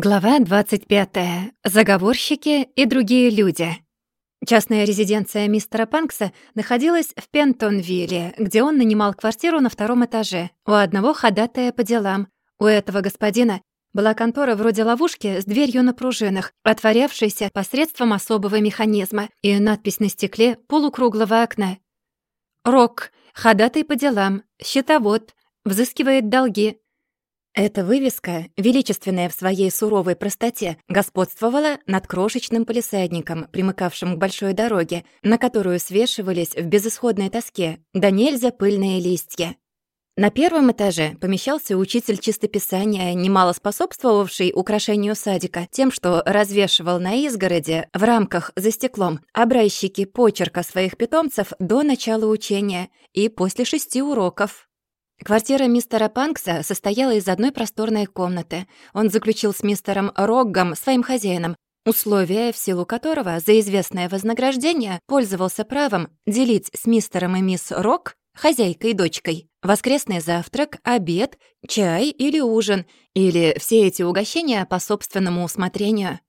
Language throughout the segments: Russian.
Глава 25. Заговорщики и другие люди. Частная резиденция мистера Панкса находилась в Пентонвилле, где он нанимал квартиру на втором этаже, у одного ходатая по делам. У этого господина была контора вроде ловушки с дверью на пружинах, отворявшейся посредством особого механизма, и надпись на стекле полукруглого окна. «Рок. Ходатай по делам. Счетовод. Взыскивает долги. Эта вывеска, величественная в своей суровой простоте, господствовала над крошечным полисадником, примыкавшим к большой дороге, на которую свешивались в безысходной тоске, да нельзя пыльные листья. На первом этаже помещался учитель чистописания, немало способствовавший украшению садика тем, что развешивал на изгороде в рамках за стеклом образчики почерка своих питомцев до начала учения и после шести уроков. Квартира мистера Панкса состояла из одной просторной комнаты. Он заключил с мистером Роггом, своим хозяином, условия, в силу которого за известное вознаграждение пользовался правом делить с мистером и мисс Рог, хозяйкой и дочкой, воскресный завтрак, обед, чай или ужин, или все эти угощения по собственному усмотрению.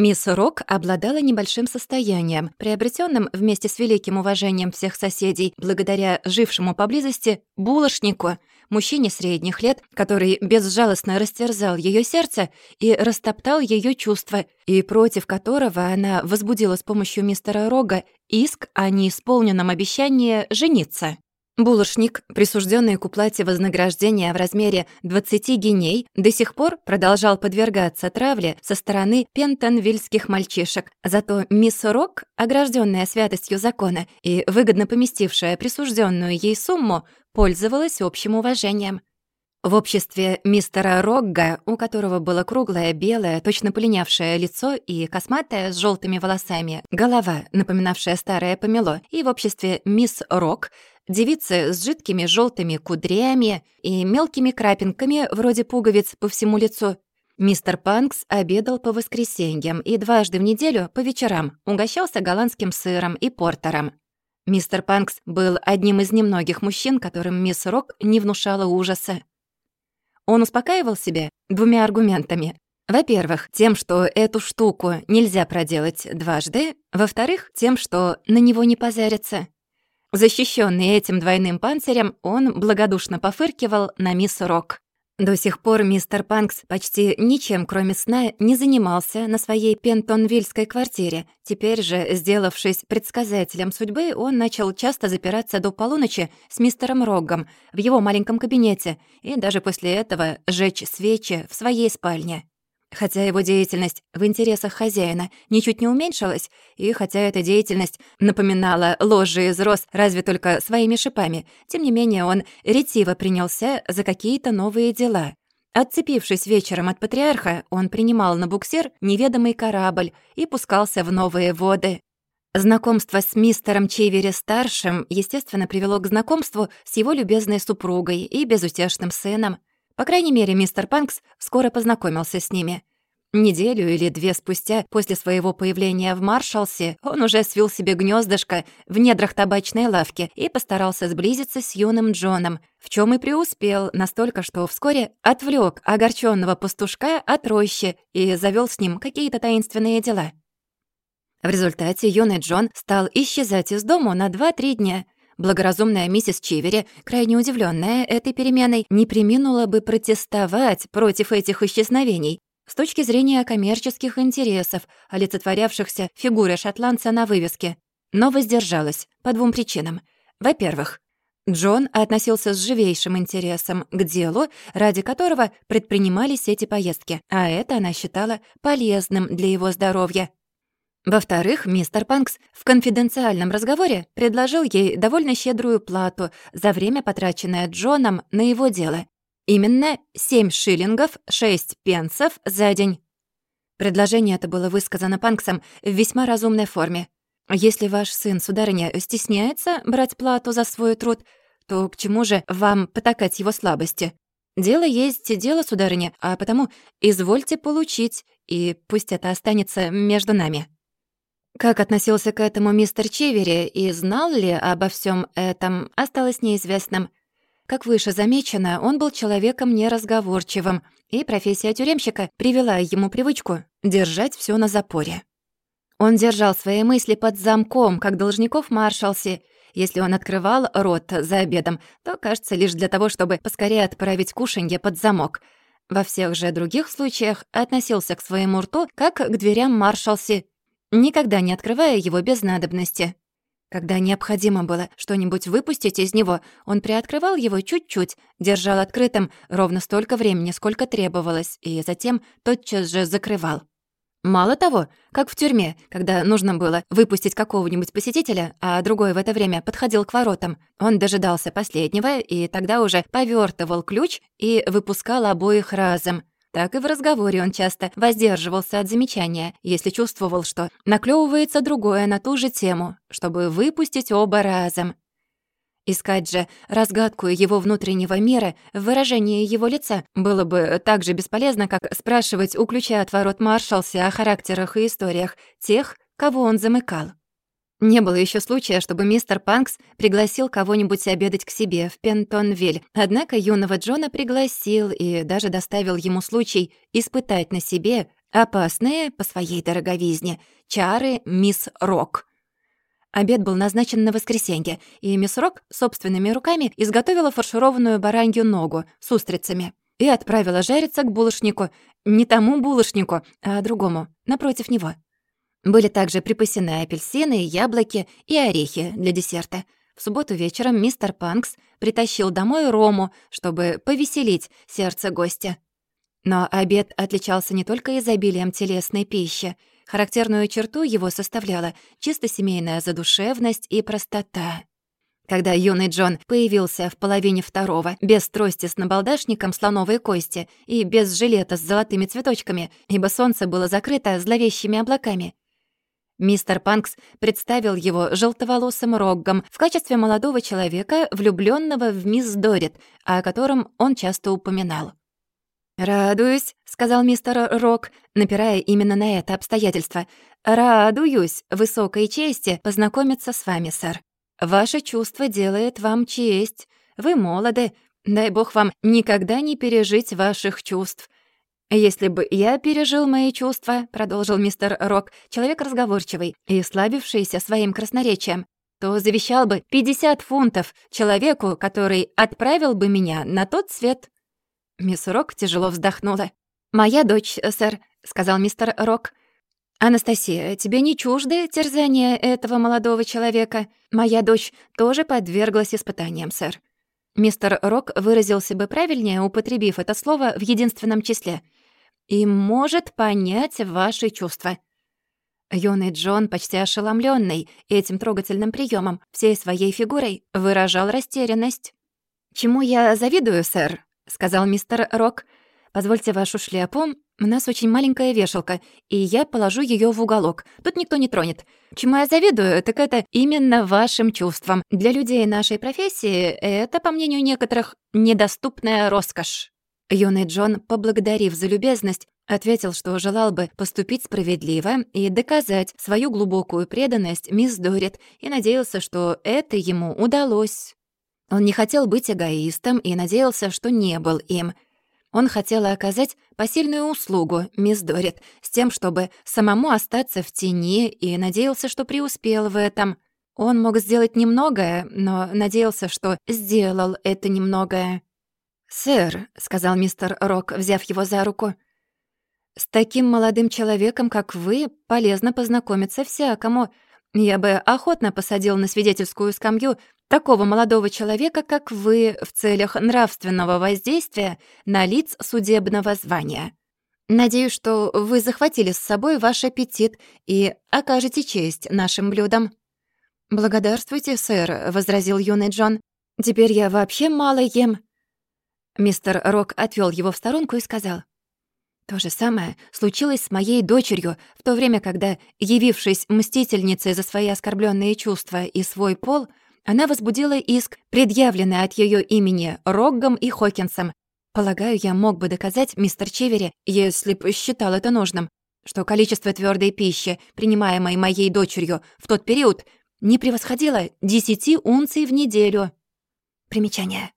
Мисс Рок обладала небольшим состоянием, приобретенным вместе с великим уважением всех соседей, благодаря жившему поблизости булочнику, мужчине средних лет, который безжалостно растерзал ее сердце и растоптал ее чувства, и против которого она возбудила с помощью мистера Рога иск о неисполненном обещании жениться. Булочник, присужденный к уплате вознаграждения в размере 20 геней, до сих пор продолжал подвергаться травле со стороны пентонвильских мальчишек. Зато мисс Рок, огражденная святостью закона и выгодно поместившая присужденную ей сумму, пользовалась общим уважением. В обществе мистера Рогга, у которого было круглое, белое, точно полинявшее лицо и косматое с желтыми волосами, голова, напоминавшая старое помело, и в обществе мисс Рок, девицы с жидкими желтыми кудрями и мелкими крапинками вроде пуговиц по всему лицу. Мистер Панкс обедал по воскресеньям и дважды в неделю по вечерам угощался голландским сыром и портером. Мистер Панкс был одним из немногих мужчин, которым мисс Рок не внушала ужаса. Он успокаивал себя двумя аргументами. Во-первых, тем, что эту штуку нельзя проделать дважды. Во-вторых, тем, что на него не позарятся. Защищенный этим двойным панцирем, он благодушно пофыркивал на мисс Рок. До сих пор мистер Панкс почти ничем, кроме сна, не занимался на своей пентонвильской квартире. Теперь же, сделавшись предсказателем судьбы, он начал часто запираться до полуночи с мистером Роггом в его маленьком кабинете и даже после этого жечь свечи в своей спальне. Хотя его деятельность в интересах хозяина ничуть не уменьшилась, и хотя эта деятельность напоминала ложи из роз разве только своими шипами, тем не менее он ретиво принялся за какие-то новые дела. Отцепившись вечером от патриарха, он принимал на буксир неведомый корабль и пускался в новые воды. Знакомство с мистером Чейвери-старшим, естественно, привело к знакомству с его любезной супругой и безутешным сыном — по крайней мере, мистер Панкс скоро познакомился с ними. Неделю или две спустя после своего появления в Маршалсе он уже свил себе гнездышко в недрах табачной лавки и постарался сблизиться с юным Джоном, в чем и преуспел настолько, что вскоре отвлек огорченного пастушка от рощи и завел с ним какие-то таинственные дела. В результате юный Джон стал исчезать из дому на 2-3 дня — Благоразумная миссис Чивери, крайне удивленная этой переменой, не приминула бы протестовать против этих исчезновений с точки зрения коммерческих интересов, олицетворявшихся фигурой шотландца на вывеске, но воздержалась по двум причинам. Во-первых, Джон относился с живейшим интересом к делу, ради которого предпринимались эти поездки, а это она считала полезным для его здоровья. Во-вторых, мистер Панкс в конфиденциальном разговоре предложил ей довольно щедрую плату за время, потраченное Джоном на его дело. Именно 7 шиллингов 6 пенсов за день. Предложение это было высказано Панксом в весьма разумной форме. Если ваш сын, сударыня, стесняется брать плату за свой труд, то к чему же вам потакать его слабости? Дело есть дело, сударыня, а потому извольте получить, и пусть это останется между нами. Как относился к этому мистер Чевери и знал ли обо всем этом, осталось неизвестным. Как выше замечено, он был человеком неразговорчивым, и профессия тюремщика привела ему привычку держать все на запоре. Он держал свои мысли под замком, как должников маршалси. Если он открывал рот за обедом, то, кажется, лишь для того, чтобы поскорее отправить кушанье под замок. Во всех же других случаях относился к своему рту, как к дверям маршалси, никогда не открывая его без надобности. Когда необходимо было что-нибудь выпустить из него, он приоткрывал его чуть-чуть, держал открытым ровно столько времени, сколько требовалось, и затем тотчас же закрывал. Мало того, как в тюрьме, когда нужно было выпустить какого-нибудь посетителя, а другой в это время подходил к воротам, он дожидался последнего и тогда уже повертывал ключ и выпускал обоих разом, так и в разговоре он часто воздерживался от замечания, если чувствовал, что наклевывается другое на ту же тему, чтобы выпустить оба разом. Искать же разгадку его внутреннего мира в выражении его лица было бы так же бесполезно, как спрашивать у ключа от ворот маршался о характерах и историях тех, кого он замыкал. Не было еще случая, чтобы мистер Панкс пригласил кого-нибудь обедать к себе в Пентонвиль. Однако юного Джона пригласил и даже доставил ему случай испытать на себе опасные, по своей дороговизне, чары мисс Рок. Обед был назначен на воскресенье, и мисс Рок собственными руками изготовила фаршированную баранью ногу с устрицами и отправила жариться к булочнику, не тому булочнику, а другому, напротив него. Были также припасены апельсины, яблоки и орехи для десерта. В субботу вечером мистер Панкс притащил домой рому, чтобы повеселить сердце гостя. Но обед отличался не только изобилием телесной пищи. Характерную черту его составляла чисто семейная задушевность и простота. Когда юный Джон появился в половине второго, без трости с набалдашником слоновой кости и без жилета с золотыми цветочками, ибо солнце было закрыто зловещими облаками, Мистер Панкс представил его желтоволосым Роггом в качестве молодого человека, влюбленного в мисс Дорит, о котором он часто упоминал. «Радуюсь», — сказал мистер Рог, напирая именно на это обстоятельство. «Радуюсь высокой чести познакомиться с вами, сэр. Ваше чувство делает вам честь. Вы молоды. Дай бог вам никогда не пережить ваших чувств. «Если бы я пережил мои чувства», — продолжил мистер Рок, человек разговорчивый и слабившийся своим красноречием, то завещал бы 50 фунтов человеку, который отправил бы меня на тот свет. Мисс Рок тяжело вздохнула. «Моя дочь, сэр», — сказал мистер Рок. «Анастасия, тебе не чужды терзания этого молодого человека? Моя дочь тоже подверглась испытаниям, сэр». Мистер Рок выразился бы правильнее, употребив это слово в единственном числе — и может понять ваши чувства». Юный Джон, почти ошеломленный этим трогательным приемом, всей своей фигурой выражал растерянность. «Чему я завидую, сэр?» — сказал мистер Рок. «Позвольте вашу шляпу. У нас очень маленькая вешалка, и я положу ее в уголок. Тут никто не тронет. Чему я завидую, так это именно вашим чувствам. Для людей нашей профессии это, по мнению некоторых, недоступная роскошь». Юный Джон, поблагодарив за любезность, ответил, что желал бы поступить справедливо и доказать свою глубокую преданность мисс Дорит и надеялся, что это ему удалось. Он не хотел быть эгоистом и надеялся, что не был им. Он хотел оказать посильную услугу мисс Дорит с тем, чтобы самому остаться в тени и надеялся, что преуспел в этом. Он мог сделать немногое, но надеялся, что сделал это немногое. «Сэр», — сказал мистер Рок, взяв его за руку, «с таким молодым человеком, как вы, полезно познакомиться всякому. Я бы охотно посадил на свидетельскую скамью такого молодого человека, как вы, в целях нравственного воздействия на лиц судебного звания. Надеюсь, что вы захватили с собой ваш аппетит и окажете честь нашим блюдам». «Благодарствуйте, сэр», — возразил юный Джон. «Теперь я вообще мало ем». Мистер Рок отвел его в сторонку и сказал. То же самое случилось с моей дочерью в то время, когда, явившись мстительницей за свои оскорбленные чувства и свой пол, она возбудила иск, предъявленный от ее имени Роггом и Хокинсом. Полагаю, я мог бы доказать, мистер Чивери, если бы считал это нужным, что количество твердой пищи, принимаемой моей дочерью в тот период, не превосходило 10 унций в неделю. Примечание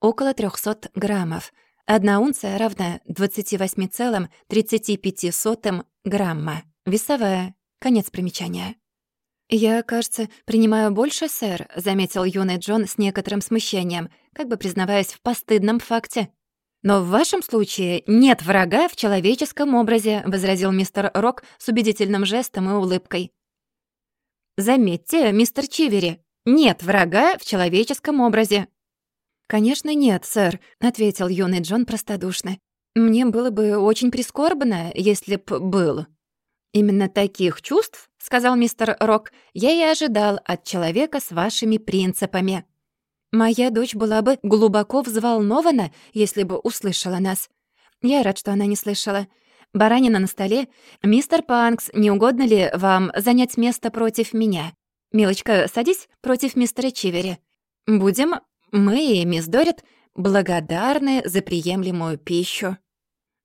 около 300 граммов. Одна унция равна 28,35 грамма. Весовая. Конец примечания. «Я, кажется, принимаю больше, сэр», — заметил юный Джон с некоторым смущением, как бы признаваясь в постыдном факте. «Но в вашем случае нет врага в человеческом образе», — возразил мистер Рок с убедительным жестом и улыбкой. «Заметьте, мистер Чивери, нет врага в человеческом образе». «Конечно нет, сэр», — ответил юный Джон простодушно. «Мне было бы очень прискорбно, если б был». «Именно таких чувств, — сказал мистер Рок, — я и ожидал от человека с вашими принципами. Моя дочь была бы глубоко взволнована, если бы услышала нас. Я рад, что она не слышала. Баранина на столе. Мистер Панкс, не угодно ли вам занять место против меня? Милочка, садись против мистера Чивери. Будем мы и мисс Дорит благодарны за приемлемую пищу.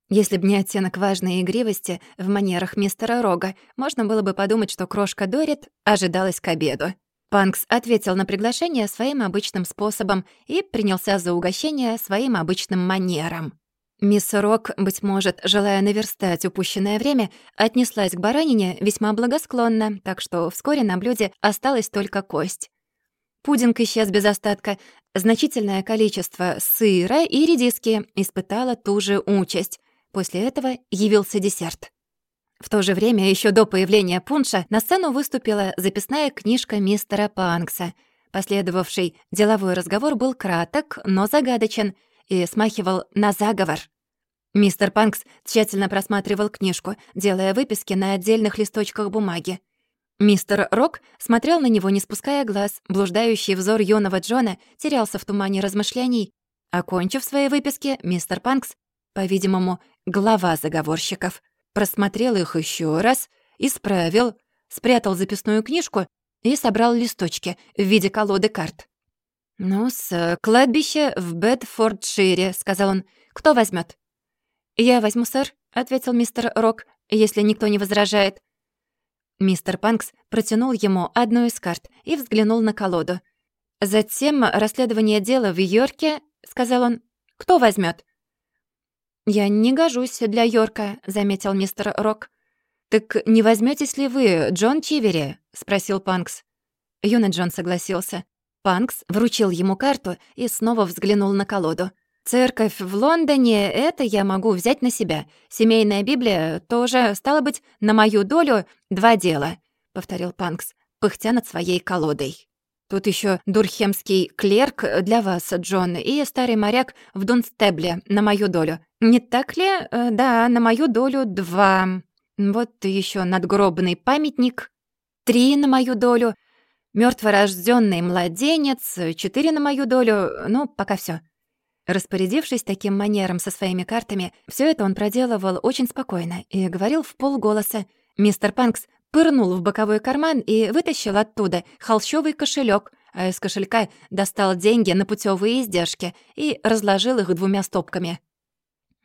Если б не оттенок важной игривости в манерах мистера Рога, можно было бы подумать, что крошка Дорит ожидалась к обеду. Панкс ответил на приглашение своим обычным способом и принялся за угощение своим обычным манером. Мисс Рок, быть может, желая наверстать упущенное время, отнеслась к баранине весьма благосклонно, так что вскоре на блюде осталась только кость. Пудинг исчез без остатка. Значительное количество сыра и редиски испытало ту же участь. После этого явился десерт. В то же время, еще до появления пунша, на сцену выступила записная книжка мистера Панкса. Последовавший деловой разговор был краток, но загадочен и смахивал на заговор. Мистер Панкс тщательно просматривал книжку, делая выписки на отдельных листочках бумаги. Мистер Рок смотрел на него, не спуская глаз. Блуждающий взор юного Джона терялся в тумане размышлений. Окончив свои выписки, мистер Панкс, по-видимому, глава заговорщиков, просмотрел их еще раз, исправил, спрятал записную книжку и собрал листочки в виде колоды карт. «Ну-с, кладбище в Бедфордшире», — сказал он. «Кто возьмет? «Я возьму, сэр», — ответил мистер Рок, «если никто не возражает». Мистер Панкс протянул ему одну из карт и взглянул на колоду. «Затем расследование дела в Йорке», — сказал он. «Кто возьмет? «Я не гожусь для Йорка», — заметил мистер Рок. «Так не возьметесь ли вы Джон Чивери?» — спросил Панкс. Юный Джон согласился. Панкс вручил ему карту и снова взглянул на колоду. Церковь в Лондоне — это я могу взять на себя. Семейная Библия тоже, стало быть, на мою долю два дела», — повторил Панкс, пыхтя над своей колодой. «Тут еще дурхемский клерк для вас, Джон, и старый моряк в Дунстебле на мою долю. Не так ли? Э, да, на мою долю два. Вот еще надгробный памятник. Три на мою долю. Мертворожденный младенец. Четыре на мою долю. Ну, пока все. Распорядившись таким манером со своими картами, все это он проделывал очень спокойно и говорил в полголоса. Мистер Панкс пырнул в боковой карман и вытащил оттуда холщовый кошелек, а из кошелька достал деньги на путевые издержки и разложил их двумя стопками.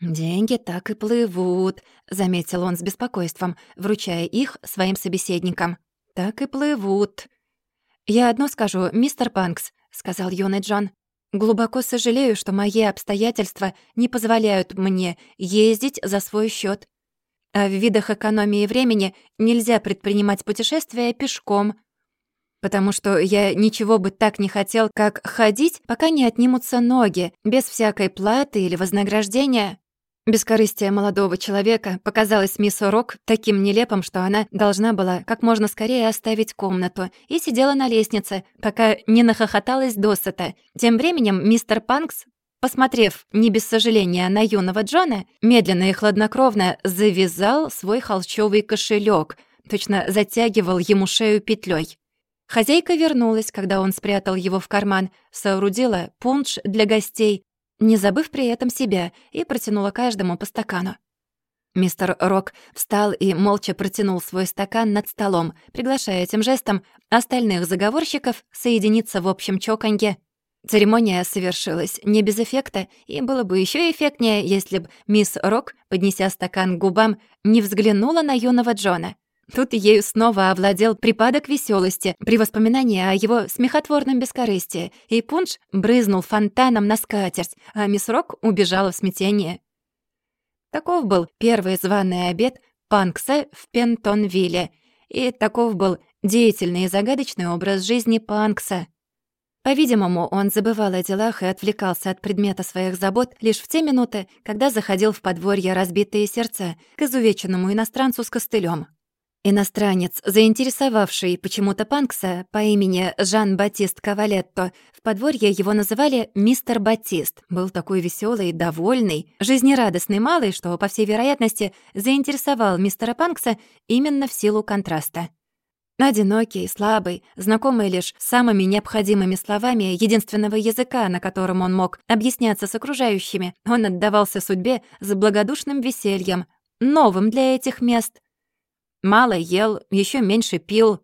«Деньги так и плывут», — заметил он с беспокойством, вручая их своим собеседникам. «Так и плывут». «Я одно скажу, мистер Панкс», — сказал юный Джон. Глубоко сожалею, что мои обстоятельства не позволяют мне ездить за свой счет. А в видах экономии времени нельзя предпринимать путешествия пешком, потому что я ничего бы так не хотел, как ходить, пока не отнимутся ноги, без всякой платы или вознаграждения. Бескорыстие молодого человека показалось мисс Рок таким нелепым, что она должна была как можно скорее оставить комнату и сидела на лестнице, пока не нахохоталась досыта. Тем временем мистер Панкс, посмотрев не без сожаления на юного Джона, медленно и хладнокровно завязал свой холщовый кошелек, точно затягивал ему шею петлей. Хозяйка вернулась, когда он спрятал его в карман, соорудила пунш для гостей, не забыв при этом себя, и протянула каждому по стакану. Мистер Рок встал и молча протянул свой стакан над столом, приглашая этим жестом остальных заговорщиков соединиться в общем чоканье. Церемония совершилась не без эффекта, и было бы еще эффектнее, если б мисс Рок, поднеся стакан к губам, не взглянула на юного Джона. Тут ею снова овладел припадок веселости при воспоминании о его смехотворном бескорыстии, и пунш брызнул фонтаном на скатерть, а мисс Рок убежала в смятение. Таков был первый званый обед Панкса в Пентонвилле, и таков был деятельный и загадочный образ жизни Панкса. По-видимому, он забывал о делах и отвлекался от предмета своих забот лишь в те минуты, когда заходил в подворье разбитые сердца к изувеченному иностранцу с костылем. Иностранец, заинтересовавший почему-то Панкса по имени Жан-Батист Кавалетто, в подворье его называли «Мистер Батист», был такой веселый, довольный, жизнерадостный малый, что, по всей вероятности, заинтересовал мистера Панкса именно в силу контраста. Одинокий, слабый, знакомый лишь самыми необходимыми словами единственного языка, на котором он мог объясняться с окружающими, он отдавался судьбе с благодушным весельем, новым для этих мест — Мало ел, еще меньше пил.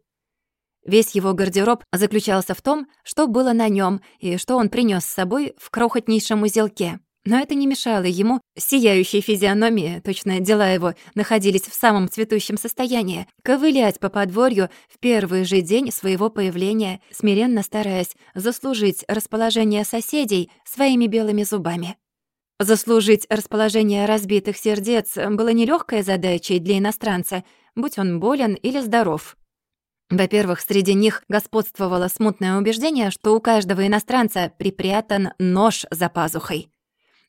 Весь его гардероб заключался в том, что было на нем и что он принес с собой в крохотнейшем узелке. Но это не мешало ему, сияющей физиономии, точно дела его находились в самом цветущем состоянии, ковылять по подворью в первый же день своего появления, смиренно стараясь заслужить расположение соседей своими белыми зубами. Заслужить расположение разбитых сердец было нелегкой задачей для иностранца, будь он болен или здоров. Во-первых, среди них господствовало смутное убеждение, что у каждого иностранца припрятан нож за пазухой.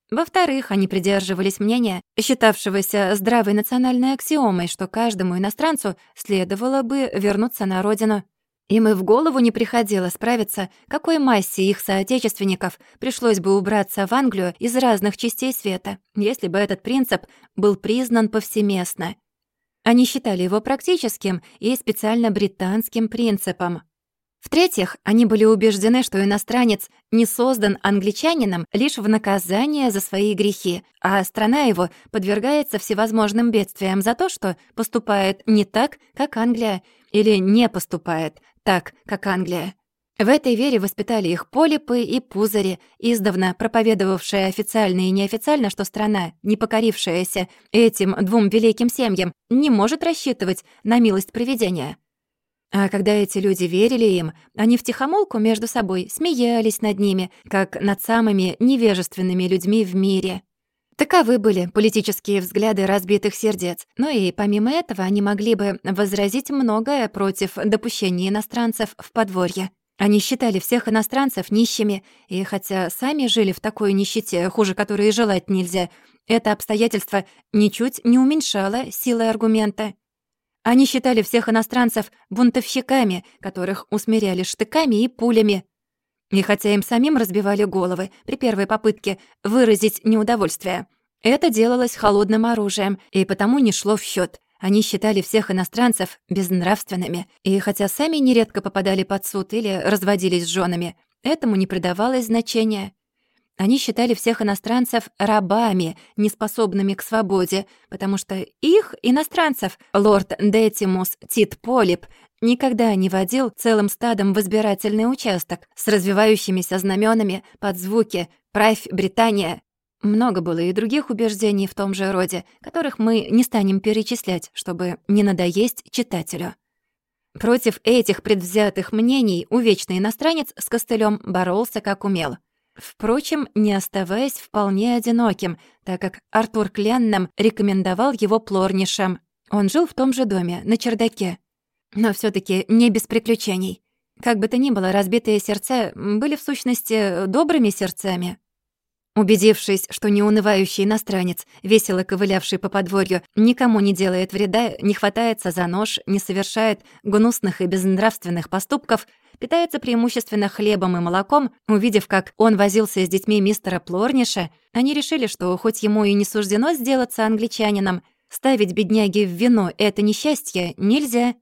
Во-вторых, они придерживались мнения, считавшегося здравой национальной аксиомой, что каждому иностранцу следовало бы вернуться на родину. Им и в голову не приходило справиться, какой массе их соотечественников пришлось бы убраться в Англию из разных частей света, если бы этот принцип был признан повсеместно. Они считали его практическим и специально британским принципом. В-третьих, они были убеждены, что иностранец не создан англичанином лишь в наказание за свои грехи, а страна его подвергается всевозможным бедствиям за то, что поступает не так, как Англия, или не поступает так, как Англия. В этой вере воспитали их полипы и пузари, издавна проповедовавшие официально и неофициально, что страна, не покорившаяся этим двум великим семьям, не может рассчитывать на милость провидения. А когда эти люди верили им, они втихомолку между собой смеялись над ними, как над самыми невежественными людьми в мире. Таковы были политические взгляды разбитых сердец, но и помимо этого они могли бы возразить многое против допущения иностранцев в подворье. Они считали всех иностранцев нищими, и хотя сами жили в такой нищете, хуже которой и желать нельзя, это обстоятельство ничуть не уменьшало силы аргумента. Они считали всех иностранцев бунтовщиками, которых усмиряли штыками и пулями. И хотя им самим разбивали головы при первой попытке выразить неудовольствие, это делалось холодным оружием и потому не шло в счет. Они считали всех иностранцев безнравственными, и хотя сами нередко попадали под суд или разводились с женами, этому не придавалось значения. Они считали всех иностранцев рабами, неспособными к свободе, потому что их, иностранцев, лорд Детимус Тит Полип, никогда не водил целым стадом в избирательный участок с развивающимися знаменами под звуки «Правь Британия», много было и других убеждений в том же роде, которых мы не станем перечислять, чтобы не надоесть читателю. Против этих предвзятых мнений увечный иностранец с костылем боролся как умел. Впрочем, не оставаясь вполне одиноким, так как Артур Кленном рекомендовал его плорнишем. Он жил в том же доме, на чердаке. Но все таки не без приключений. Как бы то ни было, разбитые сердца были в сущности добрыми сердцами. Убедившись, что неунывающий иностранец, весело ковылявший по подворью, никому не делает вреда, не хватается за нож, не совершает гнусных и безнравственных поступков, питается преимущественно хлебом и молоком, увидев, как он возился с детьми мистера Плорниша, они решили, что хоть ему и не суждено сделаться англичанином, ставить бедняги в вино это несчастье нельзя.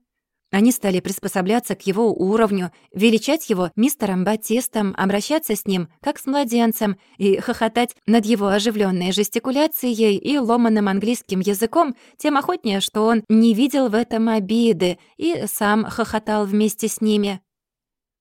Они стали приспосабляться к его уровню, величать его мистером Батистом, обращаться с ним как с младенцем и хохотать над его оживленной жестикуляцией и ломаным английским языком, тем охотнее, что он не видел в этом обиды и сам хохотал вместе с ними.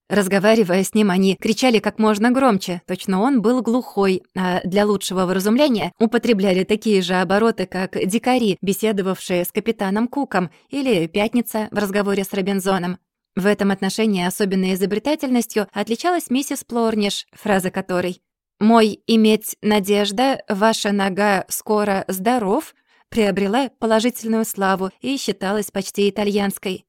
Разговаривая с ним, они кричали как можно громче, точно он был глухой, а для лучшего выразумления употребляли такие же обороты, как дикари, беседовавшие с капитаном Куком, или Пятница в разговоре с Робинзоном. В этом отношении особенной изобретательностью отличалась миссис Плорниш, фраза которой «Мой иметь надежда, ваша нога скоро здоров» приобрела положительную славу и считалась почти итальянской.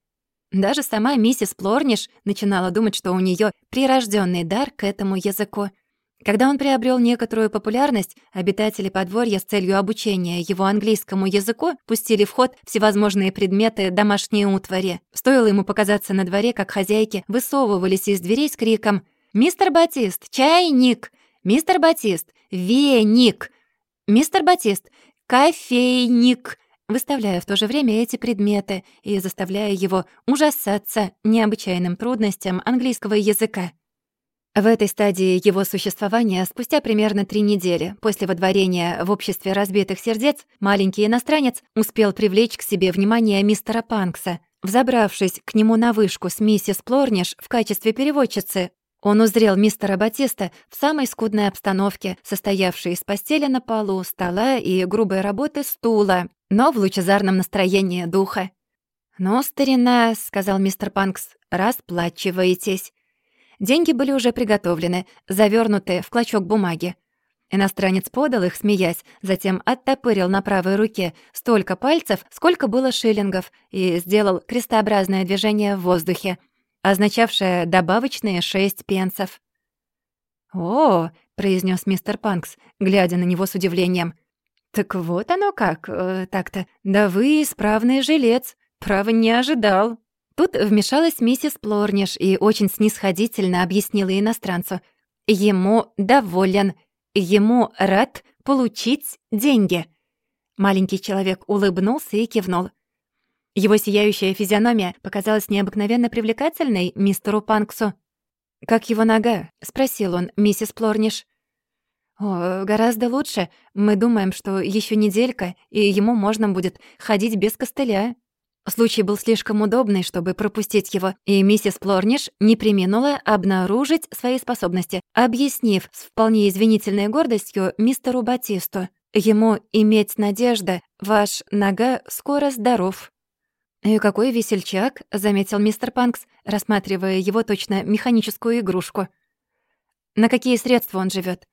Даже сама миссис Плорниш начинала думать, что у нее прирожденный дар к этому языку. Когда он приобрел некоторую популярность, обитатели подворья с целью обучения его английскому языку пустили в ход всевозможные предметы домашней утвари. Стоило ему показаться на дворе, как хозяйки высовывались из дверей с криком «Мистер Батист, чайник! Мистер Батист, веник! Мистер Батист, кофейник!» Выставляя в то же время эти предметы и заставляя его ужасаться необычайным трудностям английского языка. В этой стадии его существования, спустя примерно три недели после водворения в обществе разбитых сердец, маленький иностранец успел привлечь к себе внимание мистера Панкса. Взобравшись к нему на вышку с миссис Плорниш в качестве переводчицы, он узрел мистера Батиста в самой скудной обстановке, состоявшей из постели на полу, стола и грубой работы стула, но в лучезарном настроении духа. «Ну, старина», — сказал мистер Панкс, — «расплачиваетесь». Деньги были уже приготовлены, завернуты в клочок бумаги. Иностранец подал их, смеясь, затем оттопырил на правой руке столько пальцев, сколько было шиллингов, и сделал крестообразное движение в воздухе, означавшее добавочные шесть пенсов. «О!» — произнес мистер Панкс, глядя на него с удивлением — «Так вот оно как, э, так-то. Да вы исправный жилец. Право не ожидал». Тут вмешалась миссис Плорниш и очень снисходительно объяснила иностранцу. «Ему доволен. Ему рад получить деньги». Маленький человек улыбнулся и кивнул. Его сияющая физиономия показалась необыкновенно привлекательной мистеру Панксу. «Как его нога?» — спросил он миссис Плорниш. «О, гораздо лучше. Мы думаем, что еще неделька, и ему можно будет ходить без костыля». Случай был слишком удобный, чтобы пропустить его, и миссис Плорниш не приминула обнаружить свои способности, объяснив с вполне извинительной гордостью мистеру Батисту. «Ему иметь надежда, ваш нога скоро здоров». «И какой весельчак», — заметил мистер Панкс, рассматривая его точно механическую игрушку. «На какие средства он живет?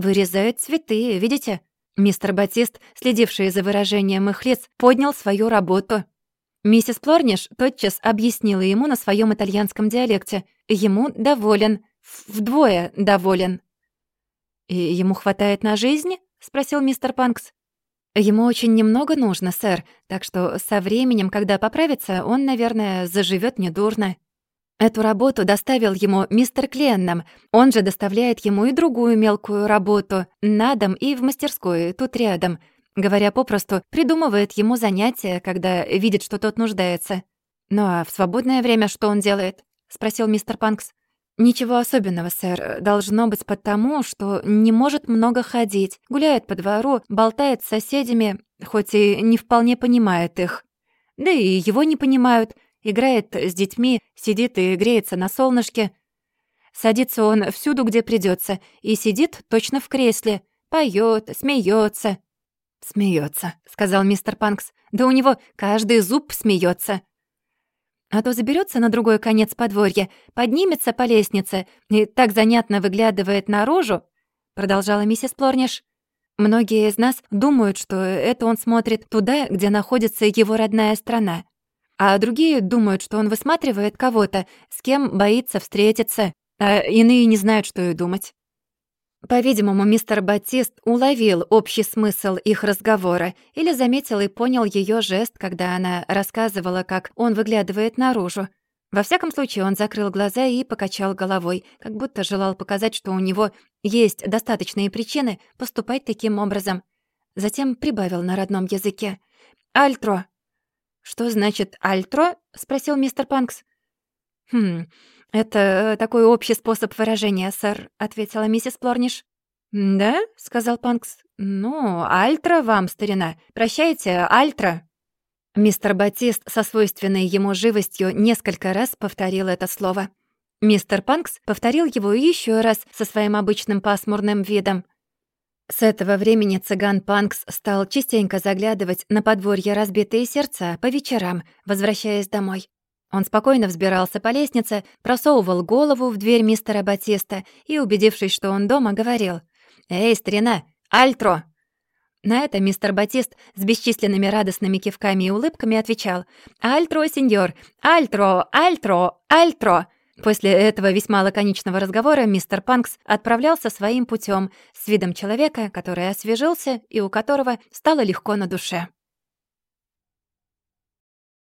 «Вырезают цветы, видите?» Мистер Батист, следивший за выражением их лиц, поднял свою работу. Миссис Плорниш тотчас объяснила ему на своем итальянском диалекте. Ему доволен, вдвое доволен. «И ему хватает на жизнь?» — спросил мистер Панкс. «Ему очень немного нужно, сэр, так что со временем, когда поправится, он, наверное, заживет недурно». Эту работу доставил ему мистер Кленном. Он же доставляет ему и другую мелкую работу на дом и в мастерской, тут рядом. Говоря попросту, придумывает ему занятия, когда видит, что тот нуждается. «Ну а в свободное время что он делает?» — спросил мистер Панкс. «Ничего особенного, сэр. Должно быть потому, что не может много ходить. Гуляет по двору, болтает с соседями, хоть и не вполне понимает их. Да и его не понимают». Играет с детьми, сидит и греется на солнышке. Садится он всюду, где придется, и сидит точно в кресле, поет, смеется. Смеется, сказал мистер Панкс. Да у него каждый зуб смеется. А то заберется на другой конец подворья, поднимется по лестнице и так занятно выглядывает наружу, продолжала миссис Плорниш. Многие из нас думают, что это он смотрит туда, где находится его родная страна а другие думают, что он высматривает кого-то, с кем боится встретиться, а иные не знают, что и думать. По-видимому, мистер Батист уловил общий смысл их разговора или заметил и понял ее жест, когда она рассказывала, как он выглядывает наружу. Во всяком случае, он закрыл глаза и покачал головой, как будто желал показать, что у него есть достаточные причины поступать таким образом. Затем прибавил на родном языке. «Альтро, «Что значит «альтро»?» — спросил мистер Панкс. «Хм, это такой общий способ выражения, сэр», — ответила миссис Плорниш. «Да?» — сказал Панкс. «Ну, альтро вам, старина. Прощайте, альтро». Мистер Батист со свойственной ему живостью несколько раз повторил это слово. Мистер Панкс повторил его еще раз со своим обычным пасмурным видом. С этого времени цыган Панкс стал частенько заглядывать на подворье разбитые сердца по вечерам, возвращаясь домой. Он спокойно взбирался по лестнице, просовывал голову в дверь мистера Батиста и, убедившись, что он дома, говорил «Эй, старина, альтро!» На это мистер Батист с бесчисленными радостными кивками и улыбками отвечал «Альтро, сеньор! Альтро! Альтро! Альтро!» После этого весьма лаконичного разговора мистер Панкс отправлялся своим путем с видом человека, который освежился и у которого стало легко на душе.